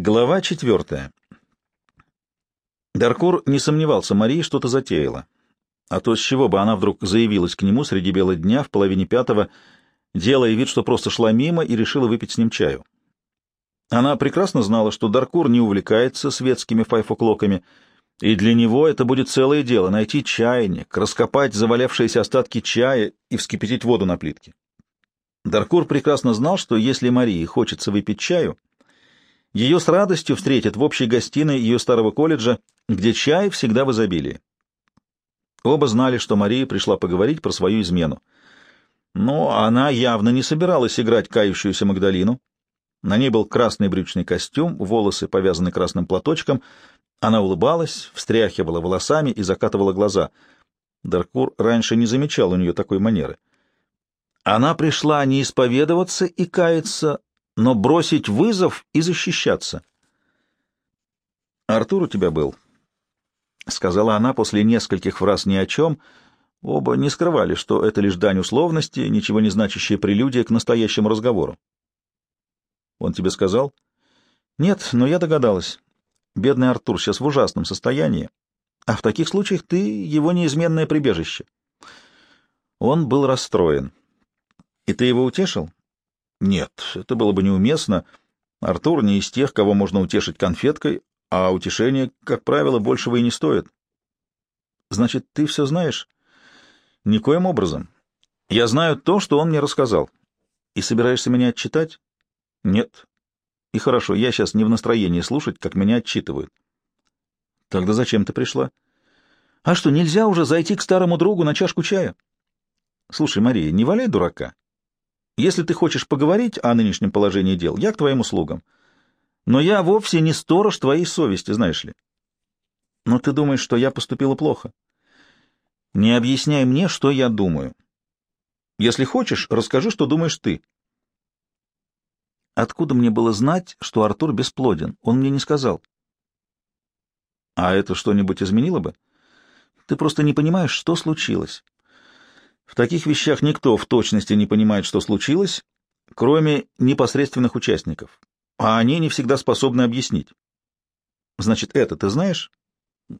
Глава четвертая. Даркур не сомневался, Мария что-то затеяла. А то с чего бы она вдруг заявилась к нему среди бела дня в половине пятого, делая вид, что просто шла мимо и решила выпить с ним чаю. Она прекрасно знала, что Даркур не увлекается светскими файфоклоками, и для него это будет целое дело — найти чайник, раскопать завалявшиеся остатки чая и вскипятить воду на плитке. Даркур прекрасно знал, что если Марии хочется выпить чаю, ее с радостью встретят в общей гостиной ее старого колледжа, где чай всегда в изобилии. Оба знали, что Мария пришла поговорить про свою измену. Но она явно не собиралась играть кающуюся Магдалину. На ней был красный брючный костюм, волосы повязаны красным платочком. Она улыбалась, встряхивала волосами и закатывала глаза. Даркур раньше не замечал у нее такой манеры. Она пришла не исповедоваться и каяться, но бросить вызов и защищаться. «Артур у тебя был», — сказала она после нескольких фраз ни о чем. Оба не скрывали, что это лишь дань условности, ничего не значащая прелюдия к настоящему разговору. «Он тебе сказал?» «Нет, но я догадалась. Бедный Артур сейчас в ужасном состоянии, а в таких случаях ты его неизменное прибежище». Он был расстроен. «И ты его утешил?» Нет, это было бы неуместно. Артур не из тех, кого можно утешить конфеткой, а утешение, как правило, большего и не стоит. Значит, ты все знаешь? Никоим образом. Я знаю то, что он мне рассказал. И собираешься меня отчитать? Нет. И хорошо, я сейчас не в настроении слушать, как меня отчитывают. Тогда зачем ты пришла? А что, нельзя уже зайти к старому другу на чашку чая? Слушай, Мария, не валяй дурака. Если ты хочешь поговорить о нынешнем положении дел, я к твоим услугам. Но я вовсе не сторож твоей совести, знаешь ли. Но ты думаешь, что я поступила плохо? Не объясняй мне, что я думаю. Если хочешь, расскажи, что думаешь ты. Откуда мне было знать, что Артур бесплоден? Он мне не сказал. А это что-нибудь изменило бы? Ты просто не понимаешь, что случилось. В таких вещах никто в точности не понимает, что случилось, кроме непосредственных участников, а они не всегда способны объяснить. Значит, это ты знаешь?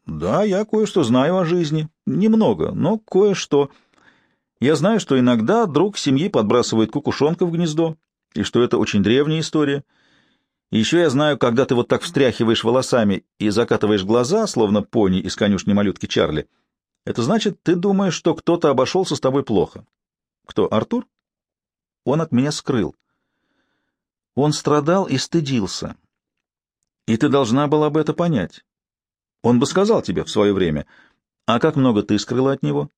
Да, я кое-что знаю о жизни. Немного, но кое-что. Я знаю, что иногда друг семьи подбрасывает кукушонка в гнездо, и что это очень древняя история. Еще я знаю, когда ты вот так встряхиваешь волосами и закатываешь глаза, словно пони из конюшни малютки Чарли, это значит, ты думаешь, что кто-то обошелся с тобой плохо. Кто, Артур? Он от меня скрыл. Он страдал и стыдился. И ты должна была бы это понять. Он бы сказал тебе в свое время. А как много ты скрыла от него?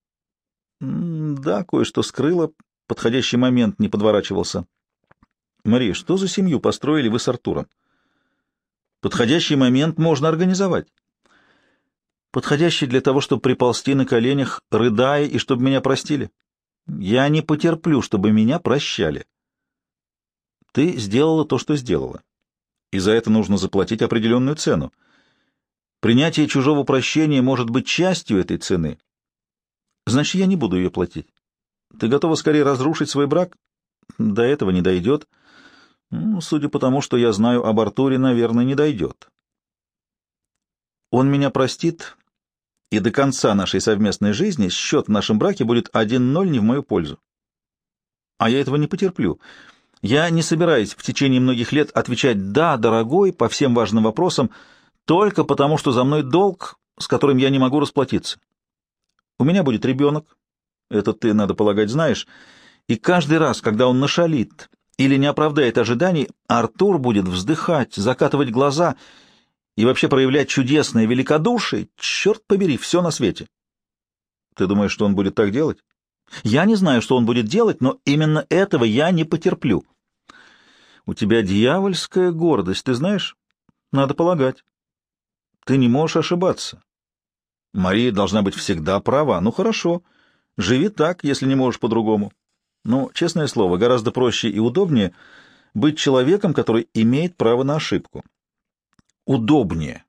Да, кое-что скрыла. Подходящий момент не подворачивался. Мария, что за семью построили вы с Артуром? Подходящий момент можно организовать подходящий для того, чтобы приползти на коленях, рыдая, и чтобы меня простили. Я не потерплю, чтобы меня прощали. Ты сделала то, что сделала, и за это нужно заплатить определенную цену. Принятие чужого прощения может быть частью этой цены. Значит, я не буду ее платить. Ты готова скорее разрушить свой брак? До этого не дойдет. Ну, судя по тому, что я знаю об Артуре, наверное, не дойдет. Он меня простит, и до конца нашей совместной жизни счет в нашем браке будет 1-0 не в мою пользу. А я этого не потерплю. Я не собираюсь в течение многих лет отвечать «да, дорогой» по всем важным вопросам только потому, что за мной долг, с которым я не могу расплатиться. У меня будет ребенок, это ты, надо полагать, знаешь, и каждый раз, когда он нашалит или не оправдает ожиданий, Артур будет вздыхать, закатывать глаза — и вообще проявлять чудесное великодушие, черт побери, все на свете. Ты думаешь, что он будет так делать? Я не знаю, что он будет делать, но именно этого я не потерплю. У тебя дьявольская гордость, ты знаешь? Надо полагать. Ты не можешь ошибаться. Мария должна быть всегда права. Ну, хорошо. Живи так, если не можешь по-другому. Но, честное слово, гораздо проще и удобнее быть человеком, который имеет право на ошибку удобнее.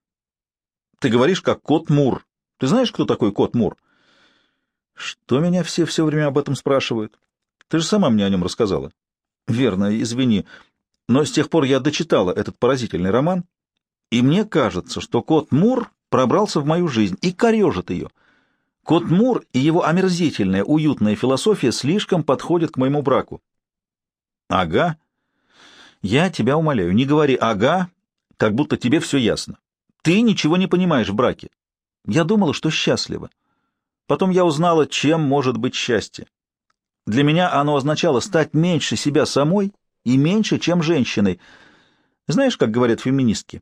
Ты говоришь, как кот Мур. Ты знаешь, кто такой кот Мур? Что меня все все время об этом спрашивают? Ты же сама мне о нем рассказала. Верно, извини. Но с тех пор я дочитала этот поразительный роман, И мне кажется, что кот Мур пробрался в мою жизнь и корежит ее. Кот Мур и его омерзительная, уютная философия слишком подходят к моему браку. Ага. Я тебя умоляю, не говори «ага», как будто тебе все ясно. Ты ничего не понимаешь в браке. Я думала, что счастлива. Потом я узнала, чем может быть счастье. Для меня оно означало стать меньше себя самой и меньше, чем женщиной. Знаешь, как говорят феминистки?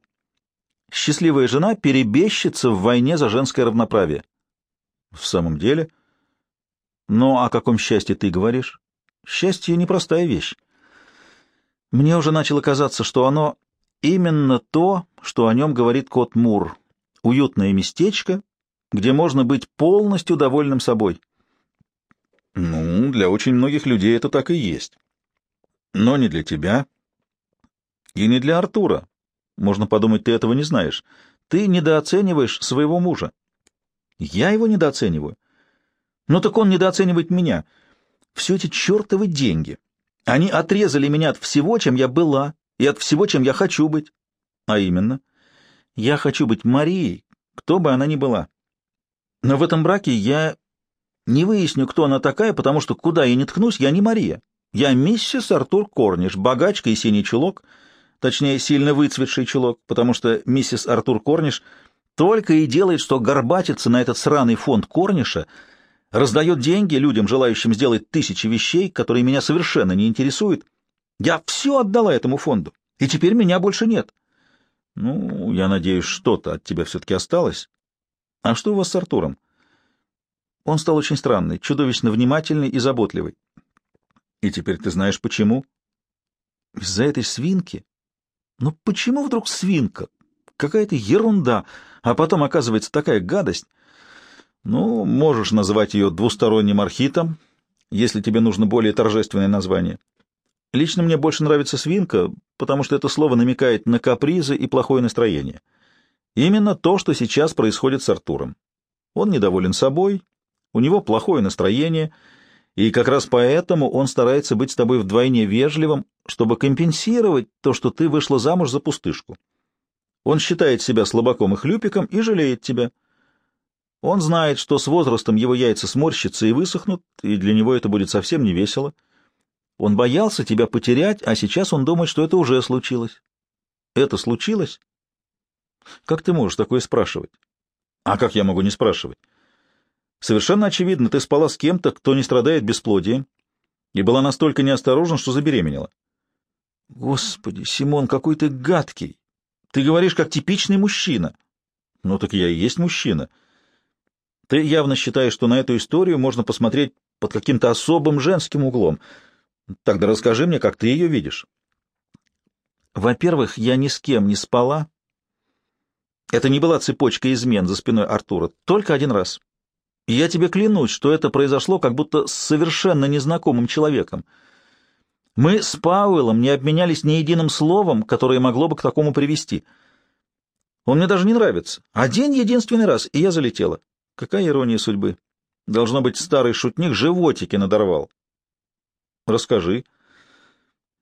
Счастливая жена перебещется в войне за женское равноправие. В самом деле? Но о каком счастье ты говоришь? Счастье — непростая вещь. Мне уже начало казаться, что оно именно то, что о нем говорит кот Мур. Уютное местечко, где можно быть полностью довольным собой. Ну, для очень многих людей это так и есть. Но не для тебя и не для Артура. Можно подумать, ты этого не знаешь. Ты недооцениваешь своего мужа. Я его недооцениваю. Ну так он недооценивает меня. Все эти чертовы деньги. Они отрезали меня от всего, чем я была, и от всего, чем я хочу быть. А именно, я хочу быть Марией, кто бы она ни была. Но в этом браке я не выясню, кто она такая, потому что куда я ни ткнусь, я не Мария. Я миссис Артур Корниш, богачка и синий чулок, точнее, сильно выцветший чулок, потому что миссис Артур Корниш только и делает, что горбатится на этот сраный фонд Корниша, раздает деньги людям, желающим сделать тысячи вещей, которые меня совершенно не интересуют. Я все отдала этому фонду, и теперь меня больше нет. Ну, я надеюсь, что-то от тебя все-таки осталось. А что у вас с Артуром? Он стал очень странный, чудовищно внимательный и заботливый. И теперь ты знаешь, почему? Из-за этой свинки? Ну почему вдруг свинка? Какая-то ерунда, а потом оказывается такая гадость. Ну, можешь называть ее двусторонним архитом, если тебе нужно более торжественное название. Лично мне больше нравится свинка, потому что это слово намекает на капризы и плохое настроение. Именно то, что сейчас происходит с Артуром. Он недоволен собой, у него плохое настроение, и как раз поэтому он старается быть с тобой вдвойне вежливым, чтобы компенсировать то, что ты вышла замуж за пустышку. Он считает себя слабаком и хлюпиком и жалеет тебя. Он знает, что с возрастом его яйца сморщатся и высохнут, и для него это будет совсем не весело. Он боялся тебя потерять, а сейчас он думает, что это уже случилось. Это случилось? Как ты можешь такое спрашивать? А как я могу не спрашивать? Совершенно очевидно, ты спала с кем-то, кто не страдает бесплодием, и была настолько неосторожна, что забеременела. Господи, Симон, какой ты гадкий! Ты говоришь, как типичный мужчина. Ну так я и есть мужчина. Ты явно считаешь, что на эту историю можно посмотреть под каким-то особым женским углом. Тогда расскажи мне, как ты ее видишь. Во-первых, я ни с кем не спала, это не была цепочка измен за спиной Артура, только один раз. Я тебе клянусь, что это произошло как будто с совершенно незнакомым человеком. Мы с Пауэллом не обменялись ни единым словом, которое могло бы к такому привести. Он мне даже не нравится. Один единственный раз, и я залетела. Какая ирония судьбы. Должно быть, старый шутник животики надорвал. Расскажи.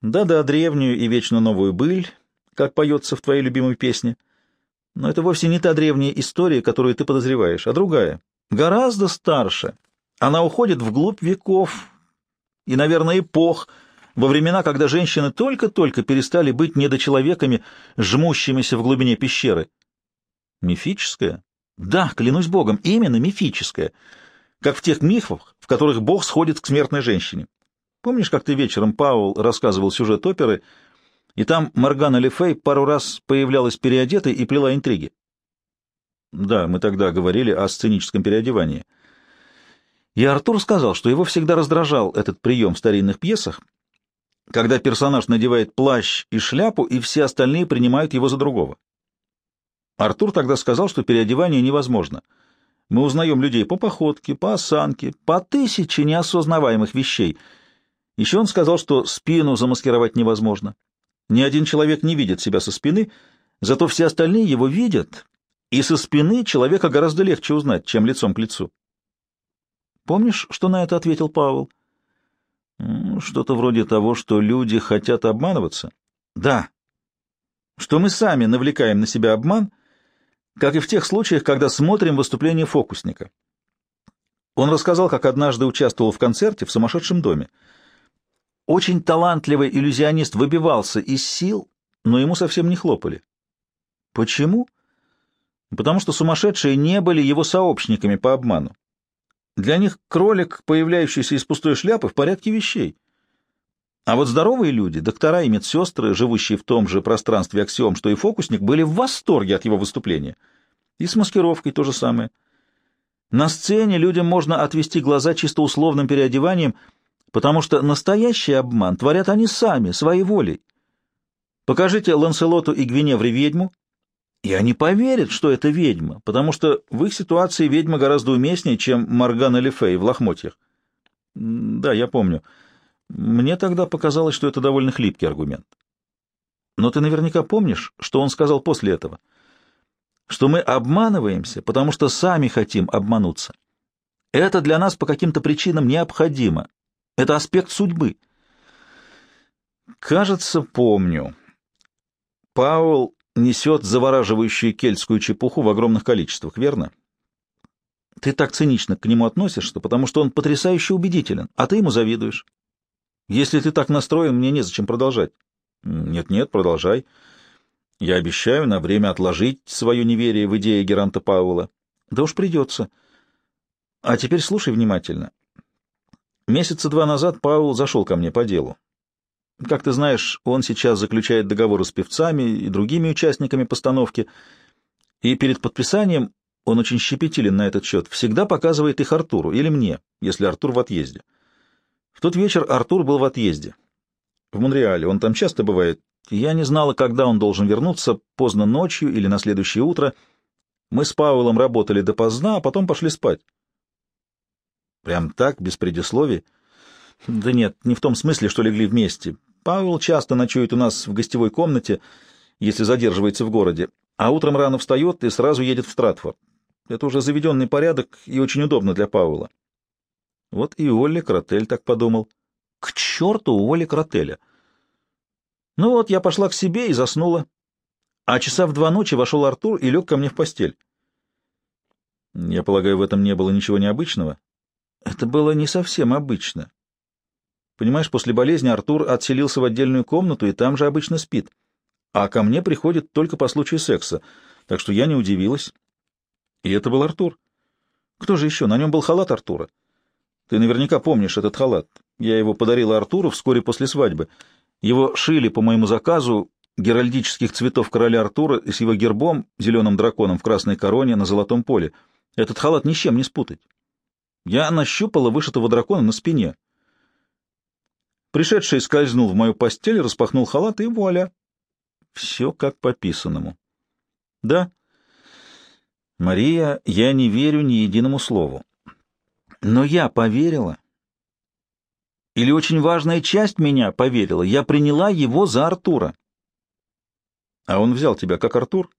Да-да, древнюю и вечно новую быль, как поется в твоей любимой песне. Но это вовсе не та древняя история, которую ты подозреваешь, а другая, гораздо старше. Она уходит вглубь веков и, наверное, эпох, во времена, когда женщины только-только перестали быть недочеловеками, жмущимися в глубине пещеры. Мифическая? Да, клянусь богом, именно мифическая, как в тех мифах, в которых бог сходит к смертной женщине. Помнишь, как ты вечером, Паул, рассказывал сюжет оперы — и там Моргана Лефей пару раз появлялась переодетой и плела интриги. Да, мы тогда говорили о сценическом переодевании. И Артур сказал, что его всегда раздражал этот прием в старинных пьесах, когда персонаж надевает плащ и шляпу, и все остальные принимают его за другого. Артур тогда сказал, что переодевание невозможно. Мы узнаем людей по походке, по осанке, по тысяче неосознаваемых вещей. Еще он сказал, что спину замаскировать невозможно. Ни один человек не видит себя со спины, зато все остальные его видят, и со спины человека гораздо легче узнать, чем лицом к лицу. Помнишь, что на это ответил Павел? Что-то вроде того, что люди хотят обманываться. Да. что мы сами навлекаем на себя обман, как и в тех случаях, когда смотрим выступление фокусника. Он рассказал, как однажды участвовал в концерте в сумасшедшем доме. Очень талантливый иллюзионист выбивался из сил, но ему совсем не хлопали. Почему? Потому что сумасшедшие не были его сообщниками по обману. Для них кролик, появляющийся из пустой шляпы, в порядке вещей. А вот здоровые люди, доктора и медсестры, живущие в том же пространстве аксиом, что и фокусник, были в восторге от его выступления. И с маскировкой то же самое. На сцене людям можно отвести глаза чисто условным переодеванием, потому что настоящий обман творят они сами, своей волей. Покажите Ланселоту и Гвиневре ведьму, и они поверят, что это ведьма, потому что в их ситуации ведьма гораздо уместнее, чем Моргана Лефей в лохмотьях. Да, я помню. Мне тогда показалось, что это довольно хлипкий аргумент. Но ты наверняка помнишь, что он сказал после этого — что мы обманываемся, потому что сами хотим обмануться. Это для нас по каким-то причинам необходимо. Это аспект судьбы. Кажется, помню. Паул несет завораживающую кельтскую чепуху в огромных количествах, верно? Ты так цинично к нему относишься, потому что он потрясающе убедителен, а ты ему завидуешь. Если ты так настроен, мне незачем продолжать. Нет-нет, продолжай. Я обещаю на время отложить свое неверие в идеи Геранта Пауэлла. Да уж придется. А теперь слушай внимательно. Месяца два назад Пауэлл зашел ко мне по делу. Как ты знаешь, он сейчас заключает договоры с певцами и другими участниками постановки, и перед подписанием он очень щепетилен на этот счет, всегда показывает их Артуру или мне, если Артур в отъезде. В тот вечер Артур был в отъезде. В Монреале, он там часто бывает, я не знала, когда он должен вернуться, поздно ночью или на следующее утро. Мы с Павлом работали допоздна, а потом пошли спать. Прям так, без предисловий? Да нет, не в том смысле, что легли вместе. Павел часто ночует у нас в гостевой комнате, если задерживается в городе, а утром рано встает и сразу едет в Стратфорд. Это уже заведенный порядок и очень удобно для Пауэлла. Вот и Олли Кротель так подумал. К черту Олли Кротеля! Ну вот, я пошла к себе и заснула. А часа в два ночи вошел Артур и лег ко мне в постель. Я полагаю, в этом не было ничего необычного? Это было не совсем обычно. Понимаешь, после болезни Артур отселился в отдельную комнату и там же обычно спит. А ко мне приходит только по случаю секса, так что я не удивилась. И это был Артур. Кто же еще? На нем был халат Артура. Ты наверняка помнишь этот халат. Я его подарила Артуру вскоре после свадьбы. Его шили по моему заказу геральдических цветов короля Артура с его гербом, зеленым драконом в красной короне на золотом поле. Этот халат ни с чем не спутать. Я нащупала вышитого дракона на спине. Пришедший скользнул в мою постель, распахнул халат, и вуаля! Все как по писанному. Да, Мария, я не верю ни единому слову. Но я поверила или очень важная часть меня поверила, я приняла его за Артура. А он взял тебя как Артур?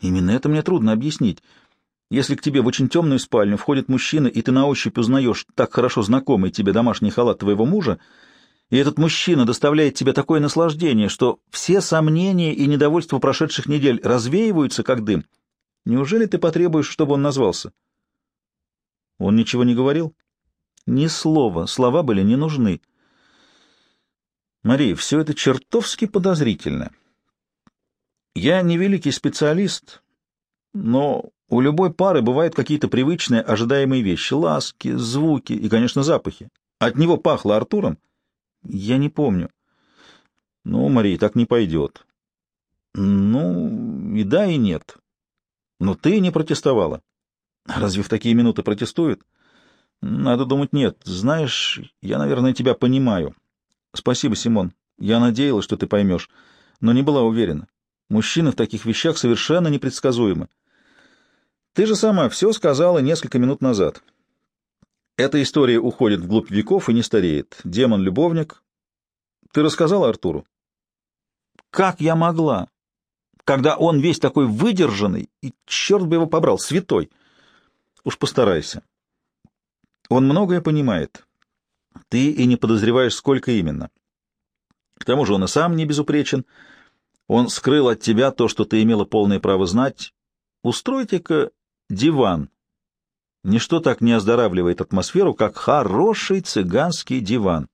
Именно это мне трудно объяснить. Если к тебе в очень темную спальню входит мужчина, и ты на ощупь узнаешь так хорошо знакомый тебе домашний халат твоего мужа, и этот мужчина доставляет тебе такое наслаждение, что все сомнения и недовольство прошедших недель развеиваются, как дым, неужели ты потребуешь, чтобы он назвался? Он ничего не говорил? — ни слова, слова были не нужны. Мария, все это чертовски подозрительно. Я не великий специалист, но у любой пары бывают какие-то привычные, ожидаемые вещи, ласки, звуки и, конечно, запахи. От него пахло Артуром? Я не помню. Ну, Мария, так не пойдет. Ну, и да, и нет. Но ты не протестовала. Разве в такие минуты протестуют? — надо думать, нет. Знаешь, я, наверное, тебя понимаю. Спасибо, Симон. Я надеялась, что ты поймешь, но не была уверена. Мужчины в таких вещах совершенно непредсказуемы. Ты же сама все сказала несколько минут назад. Эта история уходит вглубь веков и не стареет. Демон-любовник. Ты рассказала Артуру? Как я могла? Когда он весь такой выдержанный, и черт бы его побрал, святой. Уж постарайся. Он многое понимает. Ты и не подозреваешь, сколько именно. К тому же он и сам не безупречен. Он скрыл от тебя то, что ты имела полное право знать. Устройте-ка диван. Ничто так не оздоравливает атмосферу, как хороший цыганский диван.